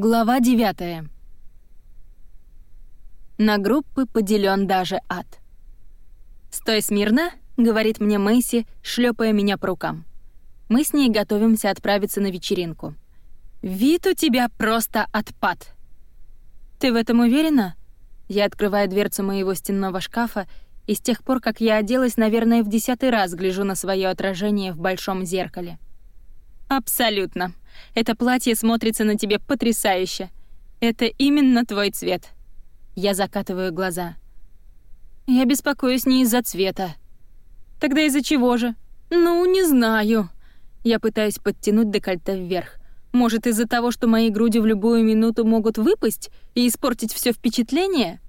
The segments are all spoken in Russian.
Глава 9. На группы поделен даже ад. «Стой смирно», — говорит мне Мэйси, шлепая меня по рукам. Мы с ней готовимся отправиться на вечеринку. «Вид у тебя просто отпад». «Ты в этом уверена?» Я открываю дверцу моего стенного шкафа и с тех пор, как я оделась, наверное, в десятый раз гляжу на свое отражение в большом зеркале. «Абсолютно. Это платье смотрится на тебе потрясающе. Это именно твой цвет». Я закатываю глаза. «Я беспокоюсь не из-за цвета». «Тогда из-за чего же?» «Ну, не знаю». Я пытаюсь подтянуть декольте вверх. Может, из-за того, что мои груди в любую минуту могут выпасть и испортить все впечатление?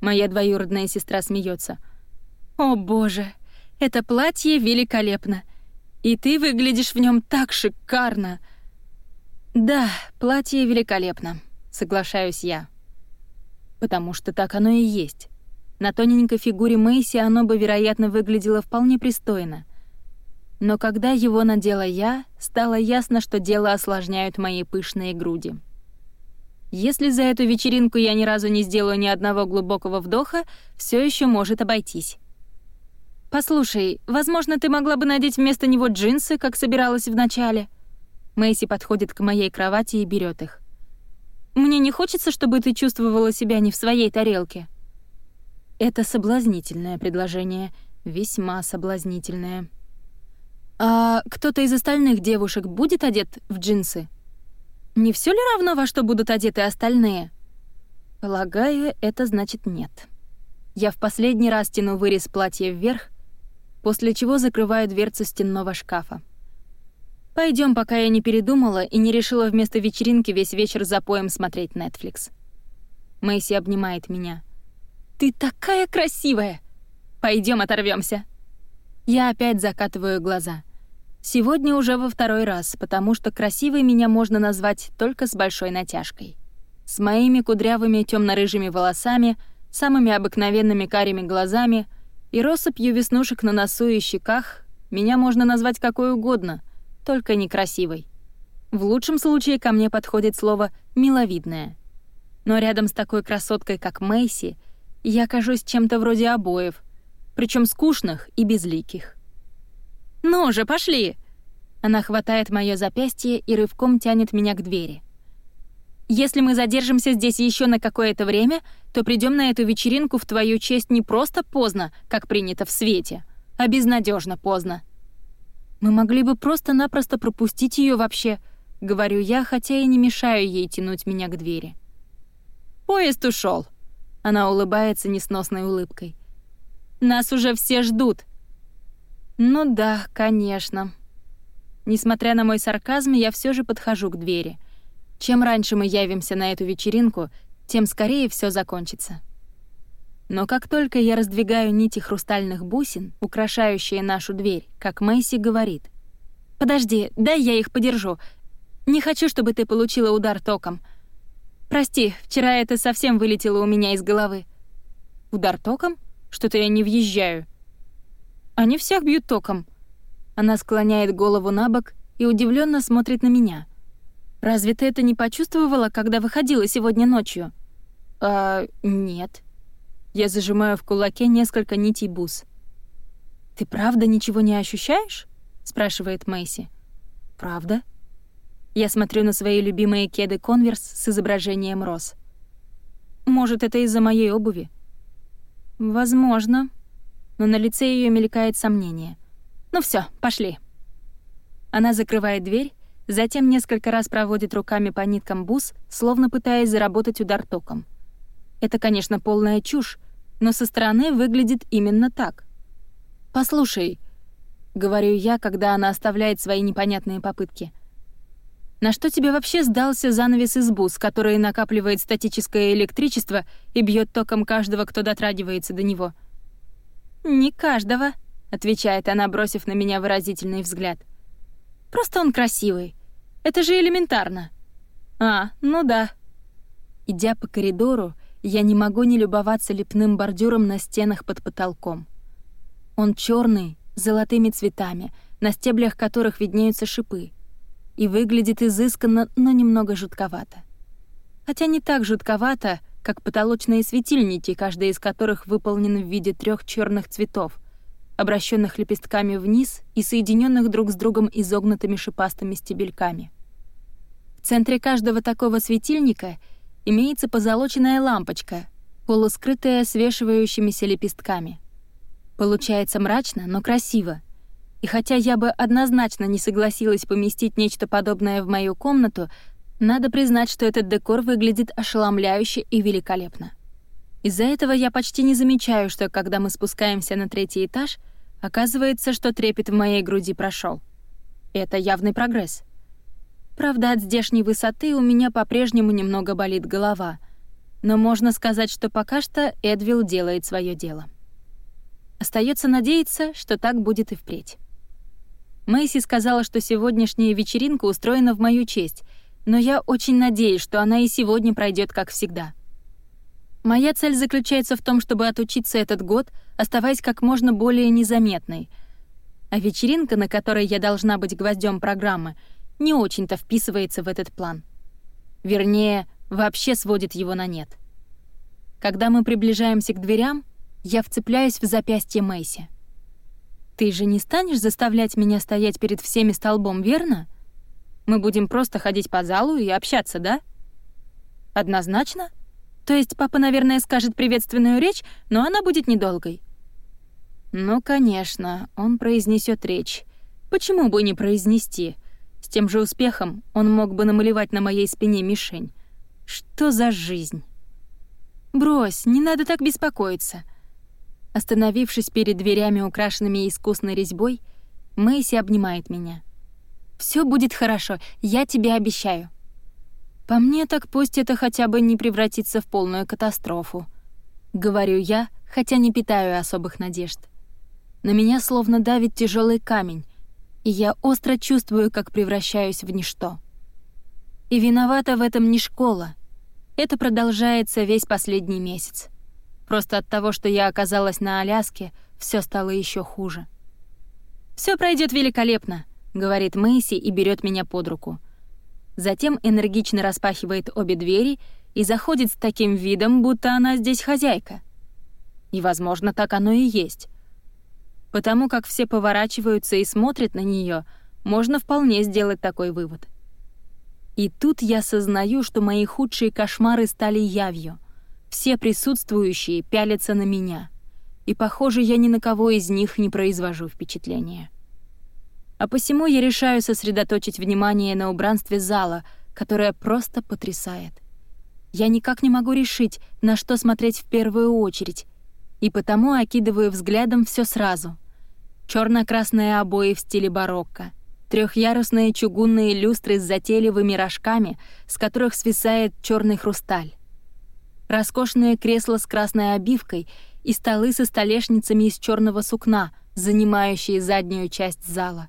Моя двоюродная сестра смеется. О, боже, это платье великолепно. И ты выглядишь в нем так шикарно. Да, платье великолепно, соглашаюсь я. Потому что так оно и есть. На тоненькой фигуре Мэйси оно бы, вероятно, выглядело вполне пристойно. Но когда его надела я, стало ясно, что дело осложняют мои пышные груди. Если за эту вечеринку я ни разу не сделаю ни одного глубокого вдоха, все еще может обойтись. «Послушай, возможно, ты могла бы надеть вместо него джинсы, как собиралась вначале?» Мэйси подходит к моей кровати и берет их. «Мне не хочется, чтобы ты чувствовала себя не в своей тарелке». Это соблазнительное предложение, весьма соблазнительное. «А кто-то из остальных девушек будет одет в джинсы?» «Не все ли равно, во что будут одеты остальные?» «Полагаю, это значит нет». Я в последний раз тяну вырез платья вверх, после чего закрываю дверцу стенного шкафа. Пойдем, пока я не передумала и не решила вместо вечеринки весь вечер за поем смотреть Netflix. Мэйси обнимает меня. «Ты такая красивая! Пойдем оторвемся. Я опять закатываю глаза. Сегодня уже во второй раз, потому что красивой меня можно назвать только с большой натяжкой. С моими кудрявыми темно рыжими волосами, самыми обыкновенными карими глазами — и россыпью веснушек на носу и щеках меня можно назвать какой угодно, только некрасивой. В лучшем случае ко мне подходит слово «миловидная». Но рядом с такой красоткой, как Мэйси, я кажусь чем-то вроде обоев, причем скучных и безликих. «Ну же, пошли!» Она хватает моё запястье и рывком тянет меня к двери. Если мы задержимся здесь еще на какое-то время, то придем на эту вечеринку в твою честь не просто поздно, как принято в свете, а безнадежно поздно. Мы могли бы просто-напросто пропустить ее вообще, говорю я, хотя и не мешаю ей тянуть меня к двери. Поезд ушел. Она улыбается несносной улыбкой. Нас уже все ждут. Ну да, конечно. Несмотря на мой сарказм, я все же подхожу к двери — чем раньше мы явимся на эту вечеринку, тем скорее все закончится. Но как только я раздвигаю нити хрустальных бусин, украшающие нашу дверь, как Мэйси говорит, «Подожди, дай я их подержу. Не хочу, чтобы ты получила удар током. Прости, вчера это совсем вылетело у меня из головы». «Удар током? Что-то я не въезжаю». «Они всех бьют током». Она склоняет голову на бок и удивленно смотрит на меня — Разве ты это не почувствовала, когда выходила сегодня ночью? А, нет. Я зажимаю в кулаке несколько нитей бус. Ты правда ничего не ощущаешь? спрашивает Мэйси. Правда? Я смотрю на свои любимые кеды Converse с изображением роз. Может, это из-за моей обуви? Возможно. Но на лице ее мелькает сомнение. Ну все, пошли. Она закрывает дверь Затем несколько раз проводит руками по ниткам бус, словно пытаясь заработать удар током. Это, конечно, полная чушь, но со стороны выглядит именно так. «Послушай», — говорю я, когда она оставляет свои непонятные попытки, «на что тебе вообще сдался занавес из бус, который накапливает статическое электричество и бьет током каждого, кто дотрагивается до него?» «Не каждого», — отвечает она, бросив на меня выразительный взгляд. — Просто он красивый. Это же элементарно. А, ну да. Идя по коридору, я не могу не любоваться лепным бордюром на стенах под потолком. Он черный, с золотыми цветами, на стеблях которых виднеются шипы, и выглядит изысканно, но немного жутковато. Хотя не так жутковато, как потолочные светильники, каждый из которых выполнен в виде трех черных цветов, обращенных лепестками вниз и соединенных друг с другом изогнутыми шипастыми стебельками. В центре каждого такого светильника имеется позолоченная лампочка, полускрытая свешивающимися лепестками. Получается мрачно, но красиво. И хотя я бы однозначно не согласилась поместить нечто подобное в мою комнату, надо признать, что этот декор выглядит ошеломляюще и великолепно. Из-за этого я почти не замечаю, что когда мы спускаемся на третий этаж, оказывается, что трепет в моей груди прошел. Это явный прогресс. Правда, от здешней высоты у меня по-прежнему немного болит голова, но можно сказать, что пока что Эдвилл делает свое дело. Остается надеяться, что так будет и впредь. Мэйси сказала, что сегодняшняя вечеринка устроена в мою честь, но я очень надеюсь, что она и сегодня пройдет как всегда — Моя цель заключается в том, чтобы отучиться этот год, оставаясь как можно более незаметной. А вечеринка, на которой я должна быть гвоздем программы, не очень-то вписывается в этот план. Вернее, вообще сводит его на нет. Когда мы приближаемся к дверям, я вцепляюсь в запястье Мэйси. «Ты же не станешь заставлять меня стоять перед всеми столбом, верно? Мы будем просто ходить по залу и общаться, да?» «Однозначно?» То есть папа, наверное, скажет приветственную речь, но она будет недолгой. Ну, конечно, он произнесет речь. Почему бы не произнести? С тем же успехом он мог бы намалевать на моей спине мишень. Что за жизнь? Брось, не надо так беспокоиться. Остановившись перед дверями, украшенными искусной резьбой, Мэйси обнимает меня. Все будет хорошо, я тебе обещаю. По мне так пусть это хотя бы не превратится в полную катастрофу. Говорю я, хотя не питаю особых надежд. На меня словно давит тяжелый камень, и я остро чувствую, как превращаюсь в ничто. И виновата в этом не школа. Это продолжается весь последний месяц. Просто от того, что я оказалась на Аляске, все стало еще хуже. Все пройдет великолепно», — говорит Мэйси и берет меня под руку — затем энергично распахивает обе двери и заходит с таким видом, будто она здесь хозяйка. И, возможно, так оно и есть. Потому как все поворачиваются и смотрят на нее, можно вполне сделать такой вывод. И тут я сознаю, что мои худшие кошмары стали явью. Все присутствующие пялятся на меня. И, похоже, я ни на кого из них не произвожу впечатления а посему я решаю сосредоточить внимание на убранстве зала, которое просто потрясает. Я никак не могу решить, на что смотреть в первую очередь, и потому окидываю взглядом все сразу. Черно красные обои в стиле барокко, трехъярусные чугунные люстры с затейливыми рожками, с которых свисает черный хрусталь, роскошные кресла с красной обивкой и столы со столешницами из черного сукна, занимающие заднюю часть зала.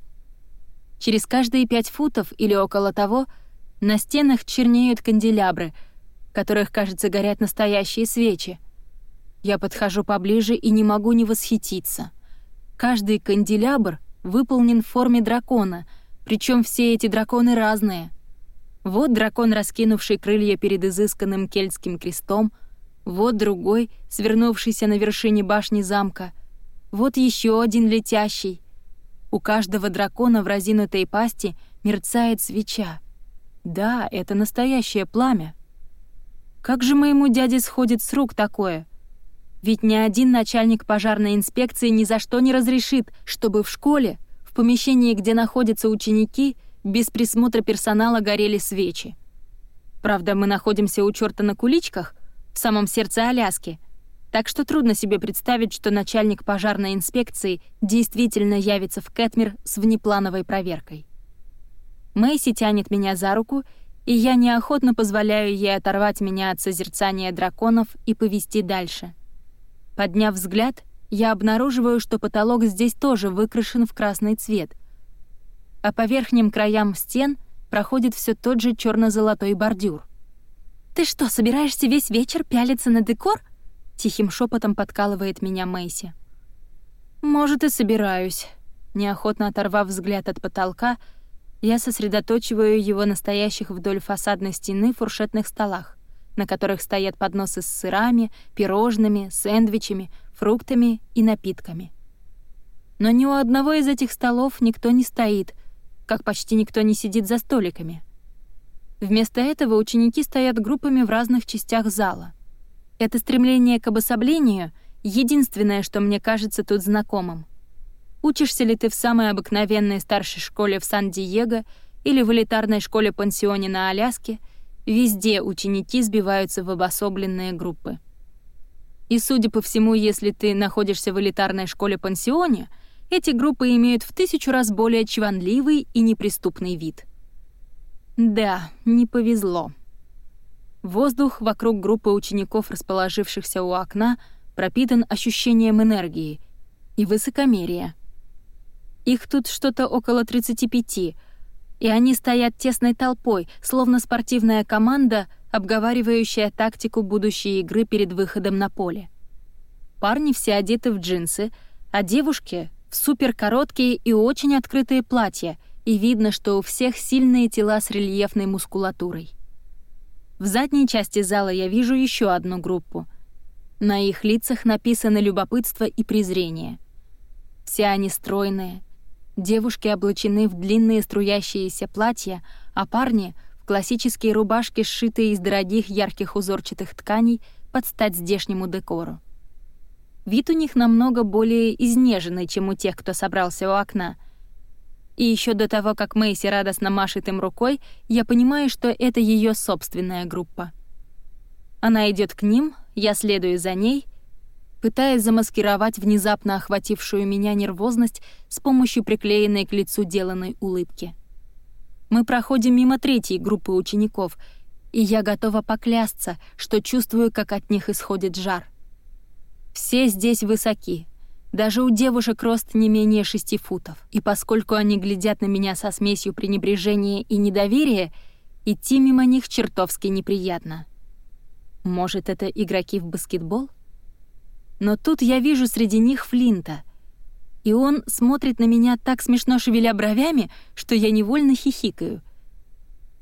Через каждые пять футов или около того на стенах чернеют канделябры, в которых, кажется, горят настоящие свечи. Я подхожу поближе и не могу не восхититься. Каждый канделябр выполнен в форме дракона, причем все эти драконы разные. Вот дракон, раскинувший крылья перед изысканным кельтским крестом, вот другой, свернувшийся на вершине башни замка, вот еще один летящий, у каждого дракона в разинутой пасти мерцает свеча. Да, это настоящее пламя. Как же моему дяде сходит с рук такое? Ведь ни один начальник пожарной инспекции ни за что не разрешит, чтобы в школе, в помещении, где находятся ученики, без присмотра персонала горели свечи. Правда, мы находимся у чёрта на куличках, в самом сердце Аляски, так что трудно себе представить, что начальник пожарной инспекции действительно явится в Кэтмир с внеплановой проверкой. Мэйси тянет меня за руку, и я неохотно позволяю ей оторвать меня от созерцания драконов и повести дальше. Подняв взгляд, я обнаруживаю, что потолок здесь тоже выкрашен в красный цвет, а по верхним краям стен проходит все тот же черно золотой бордюр. «Ты что, собираешься весь вечер пялиться на декор?» Тихим шепотом подкалывает меня Мэйси. «Может, и собираюсь». Неохотно оторвав взгляд от потолка, я сосредоточиваю его на стоящих вдоль фасадной стены фуршетных столах, на которых стоят подносы с сырами, пирожными, сэндвичами, фруктами и напитками. Но ни у одного из этих столов никто не стоит, как почти никто не сидит за столиками. Вместо этого ученики стоят группами в разных частях зала. Это стремление к обособлению — единственное, что мне кажется тут знакомым. Учишься ли ты в самой обыкновенной старшей школе в Сан-Диего или в элитарной школе-пансионе на Аляске, везде ученики сбиваются в обособленные группы. И, судя по всему, если ты находишься в элитарной школе-пансионе, эти группы имеют в тысячу раз более чванливый и неприступный вид. Да, не повезло. Воздух вокруг группы учеников, расположившихся у окна, пропитан ощущением энергии и высокомерия. Их тут что-то около 35, и они стоят тесной толпой, словно спортивная команда, обговаривающая тактику будущей игры перед выходом на поле. Парни все одеты в джинсы, а девушки — в суперкороткие и очень открытые платья, и видно, что у всех сильные тела с рельефной мускулатурой. В задней части зала я вижу еще одну группу. На их лицах написано любопытство и презрение. Все они стройные, Девушки облачены в длинные струящиеся платья, а парни — в классические рубашки, сшитые из дорогих ярких узорчатых тканей под стать здешнему декору. Вид у них намного более изнеженный, чем у тех, кто собрался у окна. И еще до того, как Мэйси радостно машет им рукой, я понимаю, что это ее собственная группа. Она идет к ним, я следую за ней — пытаясь замаскировать внезапно охватившую меня нервозность с помощью приклеенной к лицу деланной улыбки. Мы проходим мимо третьей группы учеников, и я готова поклясться, что чувствую, как от них исходит жар. Все здесь высоки. Даже у девушек рост не менее шести футов. И поскольку они глядят на меня со смесью пренебрежения и недоверия, идти мимо них чертовски неприятно. Может, это игроки в баскетбол? Но тут я вижу среди них Флинта. И он смотрит на меня так смешно шевеля бровями, что я невольно хихикаю.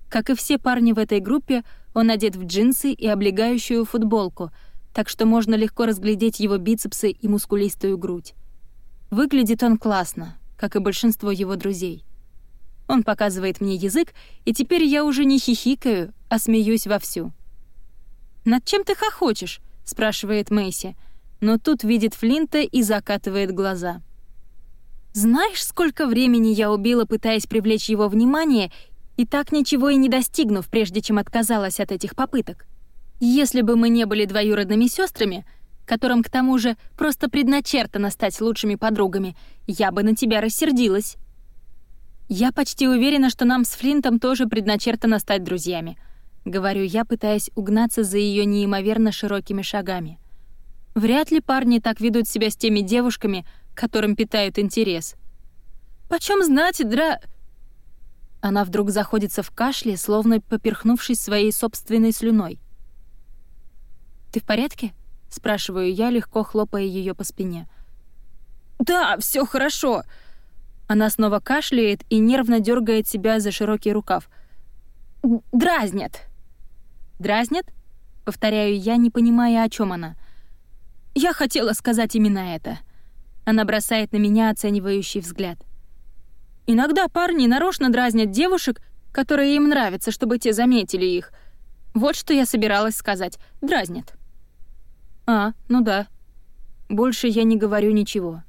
Как и все парни в этой группе, он одет в джинсы и облегающую футболку, так что можно легко разглядеть его бицепсы и мускулистую грудь. Выглядит он классно, как и большинство его друзей. Он показывает мне язык, и теперь я уже не хихикаю, а смеюсь вовсю. «Над чем ты хохочешь?» — спрашивает Мэйси — но тут видит Флинта и закатывает глаза. «Знаешь, сколько времени я убила, пытаясь привлечь его внимание, и так ничего и не достигнув, прежде чем отказалась от этих попыток? Если бы мы не были двоюродными сестрами, которым к тому же просто предначертано стать лучшими подругами, я бы на тебя рассердилась». «Я почти уверена, что нам с Флинтом тоже предначертано стать друзьями», — говорю я, пытаясь угнаться за ее неимоверно широкими шагами. Вряд ли парни так ведут себя с теми девушками, которым питают интерес. «Почем знать, дра...» Она вдруг заходится в кашле, словно поперхнувшись своей собственной слюной. «Ты в порядке?» — спрашиваю я, легко хлопая ее по спине. «Да, все хорошо!» Она снова кашляет и нервно дергает себя за широкий рукав. «Дразнят!» «Дразнят?» — повторяю я, не понимая, о чем она. Я хотела сказать именно это. Она бросает на меня оценивающий взгляд. Иногда парни нарочно дразнят девушек, которые им нравятся, чтобы те заметили их. Вот что я собиралась сказать. Дразнят. А, ну да. Больше я не говорю ничего.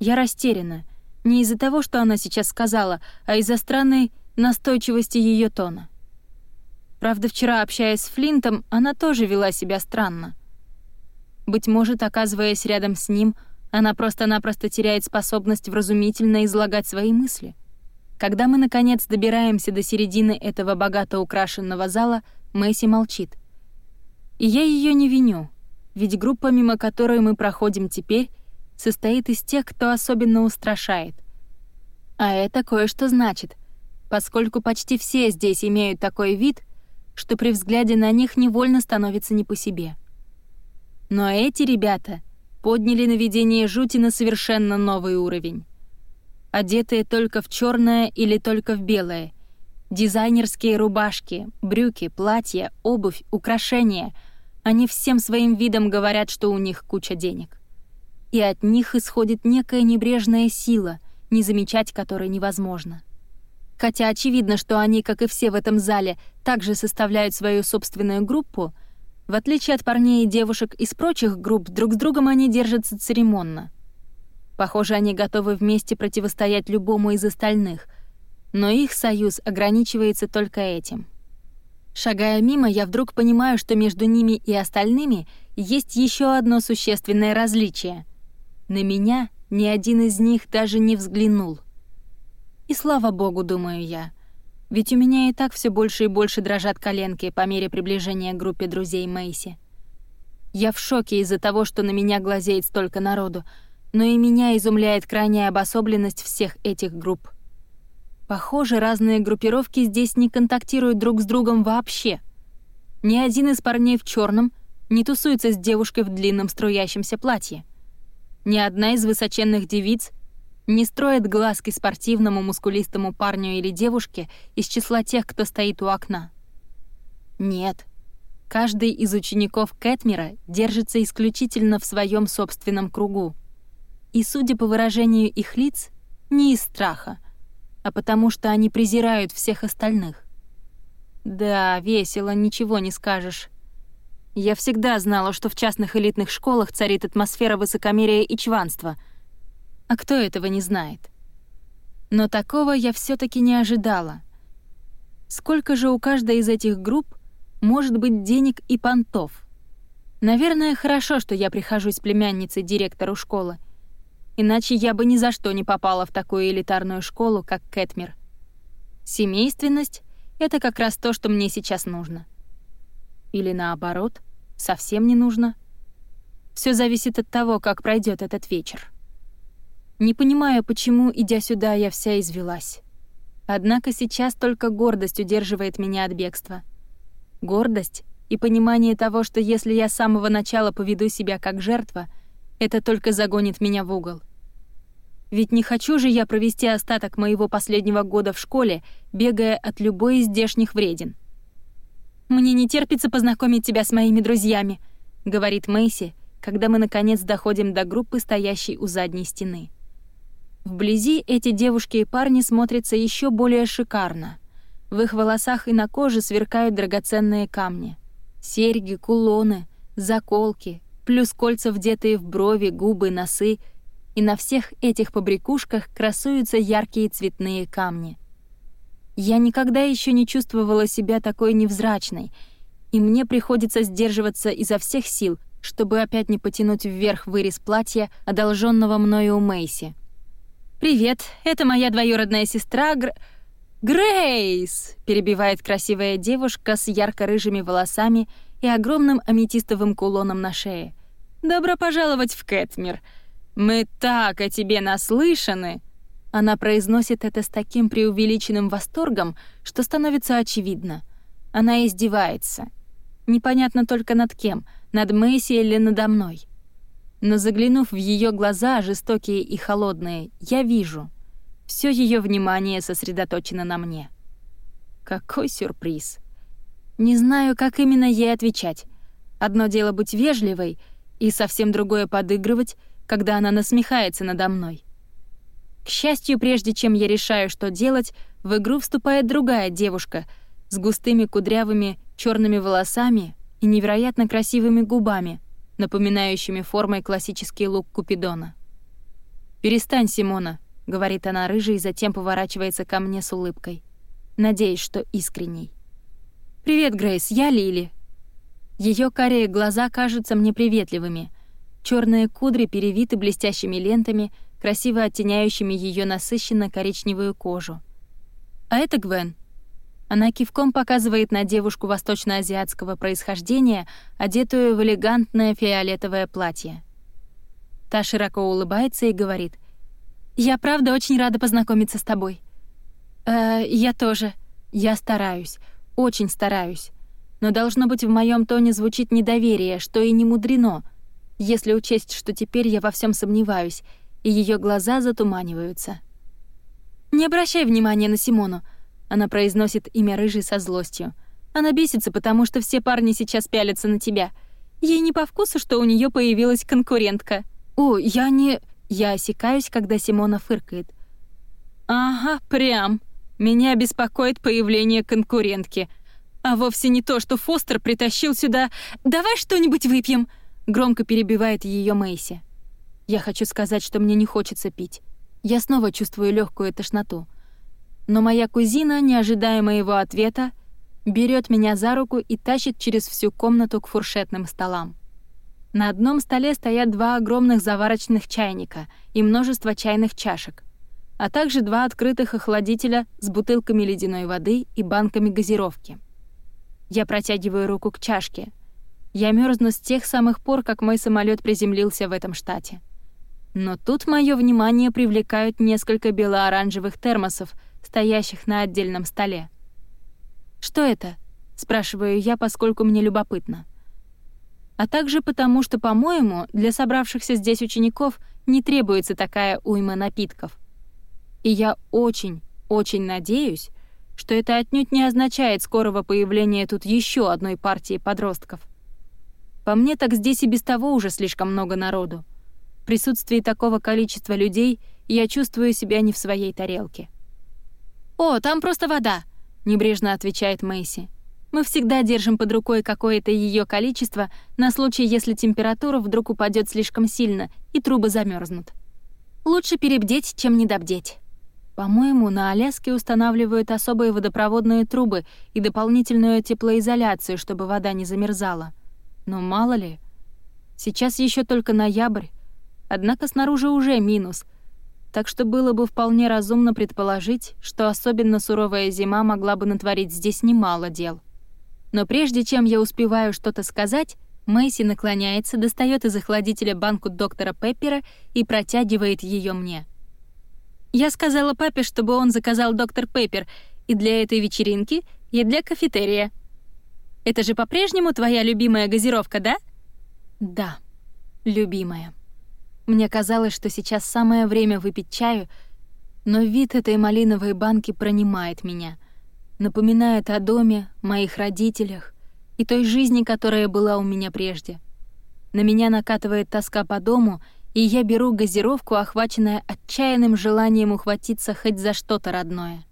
Я растеряна. Не из-за того, что она сейчас сказала, а из-за странной настойчивости ее тона. Правда, вчера, общаясь с Флинтом, она тоже вела себя странно. Быть может, оказываясь рядом с ним, она просто-напросто теряет способность вразумительно излагать свои мысли. Когда мы, наконец, добираемся до середины этого богато украшенного зала, Мэйси молчит. И я ее не виню, ведь группа, мимо которой мы проходим теперь, состоит из тех, кто особенно устрашает. А это кое-что значит, поскольку почти все здесь имеют такой вид, что при взгляде на них невольно становится не по себе — но эти ребята подняли наведение жути на совершенно новый уровень. Одетые только в черное или только в белое, Дизайнерские рубашки, брюки, платья, обувь, украшения. Они всем своим видом говорят, что у них куча денег. И от них исходит некая небрежная сила, не замечать которой невозможно. Хотя очевидно, что они, как и все в этом зале, также составляют свою собственную группу, в отличие от парней и девушек из прочих групп, друг с другом они держатся церемонно. Похоже, они готовы вместе противостоять любому из остальных — но их союз ограничивается только этим. Шагая мимо, я вдруг понимаю, что между ними и остальными есть еще одно существенное различие. На меня ни один из них даже не взглянул. И слава богу, думаю я. Ведь у меня и так все больше и больше дрожат коленки по мере приближения к группе друзей Мэйси. Я в шоке из-за того, что на меня глазеет столько народу, но и меня изумляет крайняя обособленность всех этих групп. Похоже, разные группировки здесь не контактируют друг с другом вообще. Ни один из парней в черном не тусуется с девушкой в длинном струящемся платье. Ни одна из высоченных девиц не строит глазки спортивному мускулистому парню или девушке из числа тех, кто стоит у окна. Нет. Каждый из учеников Кэтмера держится исключительно в своем собственном кругу. И, судя по выражению их лиц, не из страха — а потому что они презирают всех остальных. Да, весело, ничего не скажешь. Я всегда знала, что в частных элитных школах царит атмосфера высокомерия и чванства. А кто этого не знает? Но такого я все таки не ожидала. Сколько же у каждой из этих групп может быть денег и понтов? Наверное, хорошо, что я прихожусь племянницей директору школы — Иначе я бы ни за что не попала в такую элитарную школу, как Кэтмир. Семейственность — это как раз то, что мне сейчас нужно. Или наоборот, совсем не нужно. Все зависит от того, как пройдет этот вечер. Не понимаю, почему, идя сюда, я вся извелась. Однако сейчас только гордость удерживает меня от бегства. Гордость и понимание того, что если я с самого начала поведу себя как жертва, это только загонит меня в угол. Ведь не хочу же я провести остаток моего последнего года в школе, бегая от любой из здешних вреден. «Мне не терпится познакомить тебя с моими друзьями», — говорит Мэйси, когда мы наконец доходим до группы, стоящей у задней стены. Вблизи эти девушки и парни смотрятся еще более шикарно. В их волосах и на коже сверкают драгоценные камни. Серьги, кулоны, заколки, плюс кольца, вдетые в брови, губы, носы — и на всех этих побрякушках красуются яркие цветные камни. Я никогда еще не чувствовала себя такой невзрачной, и мне приходится сдерживаться изо всех сил, чтобы опять не потянуть вверх вырез платья, одолженного мною у Мэйси. «Привет, это моя двоюродная сестра Гр... Грейс!» — перебивает красивая девушка с ярко-рыжими волосами и огромным аметистовым кулоном на шее. «Добро пожаловать в Кэтмир!» «Мы так о тебе наслышаны!» Она произносит это с таким преувеличенным восторгом, что становится очевидно. Она издевается. Непонятно только над кем, над Мэйси или надо мной. Но заглянув в ее глаза, жестокие и холодные, я вижу. Все ее внимание сосредоточено на мне. Какой сюрприз. Не знаю, как именно ей отвечать. Одно дело быть вежливой, и совсем другое подыгрывать когда она насмехается надо мной. К счастью, прежде чем я решаю, что делать, в игру вступает другая девушка с густыми кудрявыми черными волосами и невероятно красивыми губами, напоминающими формой классический лук Купидона. «Перестань, Симона», — говорит она рыжей, затем поворачивается ко мне с улыбкой. Надеюсь, что искренней. «Привет, Грейс, я Лили». Ее карие глаза кажутся мне приветливыми — Черные кудри перевиты блестящими лентами, красиво оттеняющими ее насыщенно-коричневую кожу. А это Гвен. Она кивком показывает на девушку восточноазиатского происхождения, одетую в элегантное фиолетовое платье. Та широко улыбается и говорит, «Я правда очень рада познакомиться с тобой». «Э, я тоже. Я стараюсь. Очень стараюсь. Но должно быть в моем тоне звучит недоверие, что и не мудрено — если учесть, что теперь я во всем сомневаюсь, и ее глаза затуманиваются. «Не обращай внимания на Симону. Она произносит имя рыжий со злостью. Она бесится, потому что все парни сейчас пялятся на тебя. Ей не по вкусу, что у нее появилась конкурентка. О, я не... Я осекаюсь, когда Симона фыркает. Ага, прям. Меня беспокоит появление конкурентки. А вовсе не то, что Фостер притащил сюда... «Давай что-нибудь выпьем!» Громко перебивает ее Мэйси. Я хочу сказать, что мне не хочется пить. Я снова чувствую легкую тошноту. Но моя кузина, не ожидая моего ответа, берет меня за руку и тащит через всю комнату к фуршетным столам. На одном столе стоят два огромных заварочных чайника и множество чайных чашек, а также два открытых охладителя с бутылками ледяной воды и банками газировки. Я протягиваю руку к чашке. Я мерзну с тех самых пор, как мой самолет приземлился в этом штате. Но тут мое внимание привлекают несколько бело-оранжевых термосов, стоящих на отдельном столе. «Что это?» — спрашиваю я, поскольку мне любопытно. А также потому, что, по-моему, для собравшихся здесь учеников не требуется такая уйма напитков. И я очень, очень надеюсь, что это отнюдь не означает скорого появления тут еще одной партии подростков. По мне, так здесь и без того уже слишком много народу присутствии такого количества людей я чувствую себя не в своей тарелке. «О, там просто вода», — небрежно отвечает Мэйси. «Мы всегда держим под рукой какое-то ее количество на случай, если температура вдруг упадет слишком сильно и трубы замерзнут. Лучше перебдеть, чем недобдеть». По-моему, на Аляске устанавливают особые водопроводные трубы и дополнительную теплоизоляцию, чтобы вода не замерзала. Но мало ли. Сейчас еще только ноябрь, Однако снаружи уже минус, так что было бы вполне разумно предположить, что особенно суровая зима могла бы натворить здесь немало дел. Но прежде чем я успеваю что-то сказать, Мэйси наклоняется, достает из охладителя банку доктора Пеппера и протягивает ее мне. Я сказала папе, чтобы он заказал доктор Пеппер и для этой вечеринки, и для кафетерия. Это же по-прежнему твоя любимая газировка, да? Да, любимая. Мне казалось, что сейчас самое время выпить чаю, но вид этой малиновой банки пронимает меня, напоминает о доме, моих родителях и той жизни, которая была у меня прежде. На меня накатывает тоска по дому, и я беру газировку, охваченная отчаянным желанием ухватиться хоть за что-то родное.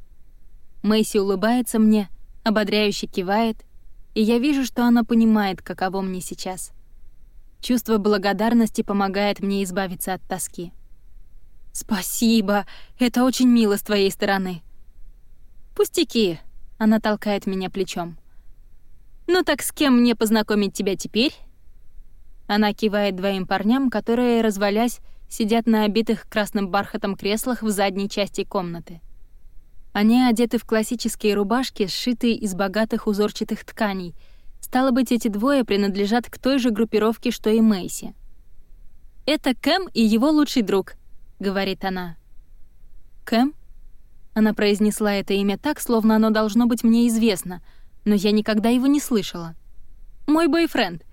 Мэйси улыбается мне, ободряюще кивает, и я вижу, что она понимает, каково мне сейчас. Чувство благодарности помогает мне избавиться от тоски. «Спасибо, это очень мило с твоей стороны». «Пустяки», — она толкает меня плечом. «Ну так с кем мне познакомить тебя теперь?» Она кивает двоим парням, которые, развалясь, сидят на обитых красным бархатом креслах в задней части комнаты. Они одеты в классические рубашки, сшитые из богатых узорчатых тканей — Стало быть, эти двое принадлежат к той же группировке, что и Мэйси. «Это Кэм и его лучший друг», — говорит она. «Кэм?» Она произнесла это имя так, словно оно должно быть мне известно, но я никогда его не слышала. «Мой бойфренд.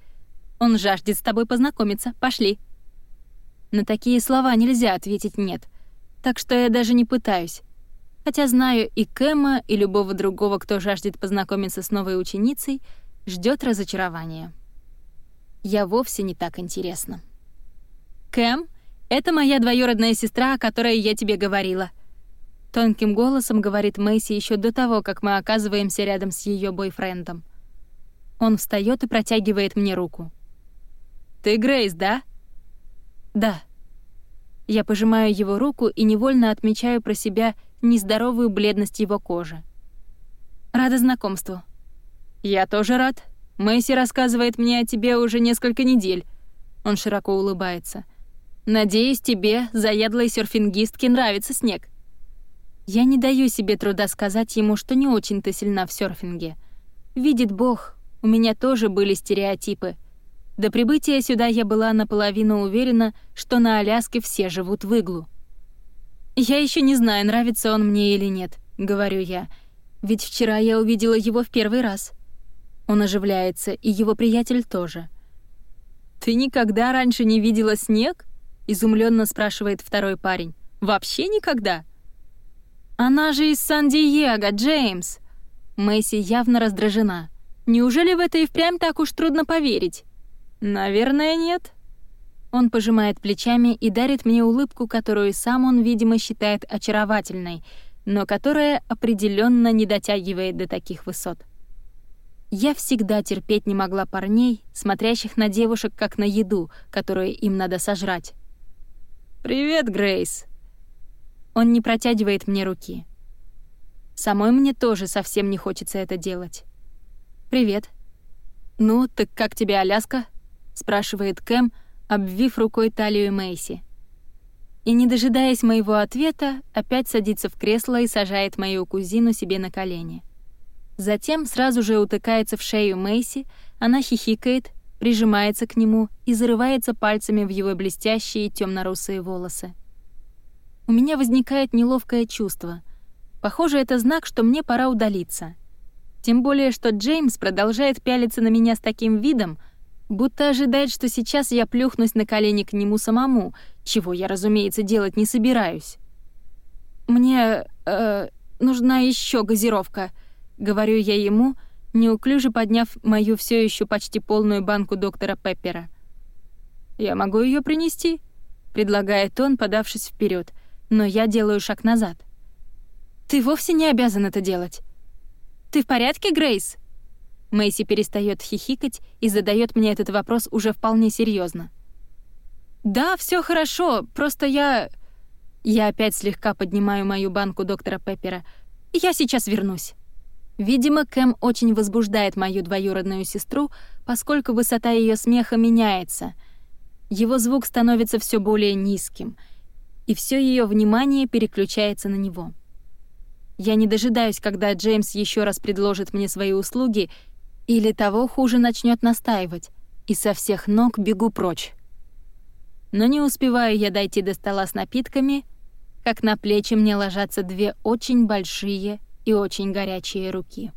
Он жаждет с тобой познакомиться. Пошли». На такие слова нельзя ответить «нет», так что я даже не пытаюсь. Хотя знаю и Кэма, и любого другого, кто жаждет познакомиться с новой ученицей — ждет разочарование. Я вовсе не так интересна. «Кэм, это моя двоюродная сестра, о которой я тебе говорила», Тонким голосом говорит Мэйси еще до того, как мы оказываемся рядом с ее бойфрендом. Он встает и протягивает мне руку. «Ты Грейс, да?» «Да». Я пожимаю его руку и невольно отмечаю про себя нездоровую бледность его кожи. «Рада знакомству», «Я тоже рад. Мэйси рассказывает мне о тебе уже несколько недель». Он широко улыбается. «Надеюсь, тебе, заядлой серфингистке, нравится снег». Я не даю себе труда сказать ему, что не очень-то сильна в серфинге. Видит Бог, у меня тоже были стереотипы. До прибытия сюда я была наполовину уверена, что на Аляске все живут в иглу. «Я еще не знаю, нравится он мне или нет», — говорю я. «Ведь вчера я увидела его в первый раз». Он оживляется, и его приятель тоже. «Ты никогда раньше не видела снег?» — изумленно спрашивает второй парень. «Вообще никогда?» Она же из Сан-Диего, Джеймс!» Мэйси явно раздражена. «Неужели в это и впрямь так уж трудно поверить?» «Наверное, нет». Он пожимает плечами и дарит мне улыбку, которую сам он, видимо, считает очаровательной, но которая определенно не дотягивает до таких высот. Я всегда терпеть не могла парней, смотрящих на девушек как на еду, которую им надо сожрать. «Привет, Грейс!» Он не протягивает мне руки. Самой мне тоже совсем не хочется это делать. «Привет». «Ну, так как тебе Аляска?» — спрашивает Кэм, обвив рукой талию Мэйси. И, не дожидаясь моего ответа, опять садится в кресло и сажает мою кузину себе на колени. Затем сразу же утыкается в шею Мэйси, она хихикает, прижимается к нему и зарывается пальцами в его блестящие темно-русые волосы. У меня возникает неловкое чувство. Похоже, это знак, что мне пора удалиться. Тем более, что Джеймс продолжает пялиться на меня с таким видом, будто ожидает, что сейчас я плюхнусь на колени к нему самому, чего я, разумеется, делать не собираюсь. «Мне... Э, нужна еще газировка», — говорю я ему, неуклюже подняв мою все еще почти полную банку доктора Пеппера. «Я могу ее принести», — предлагает он, подавшись вперед но я делаю шаг назад. «Ты вовсе не обязан это делать. Ты в порядке, Грейс?» Мэйси перестает хихикать и задает мне этот вопрос уже вполне серьезно. «Да, все хорошо, просто я...» Я опять слегка поднимаю мою банку доктора Пеппера. «Я сейчас вернусь». Видимо, Кэм очень возбуждает мою двоюродную сестру, поскольку высота ее смеха меняется. Его звук становится все более низким — и все ее внимание переключается на него. Я не дожидаюсь, когда Джеймс еще раз предложит мне свои услуги или того хуже начнет настаивать, и со всех ног бегу прочь. Но не успеваю я дойти до стола с напитками, как на плечи мне ложатся две очень большие и очень горячие руки.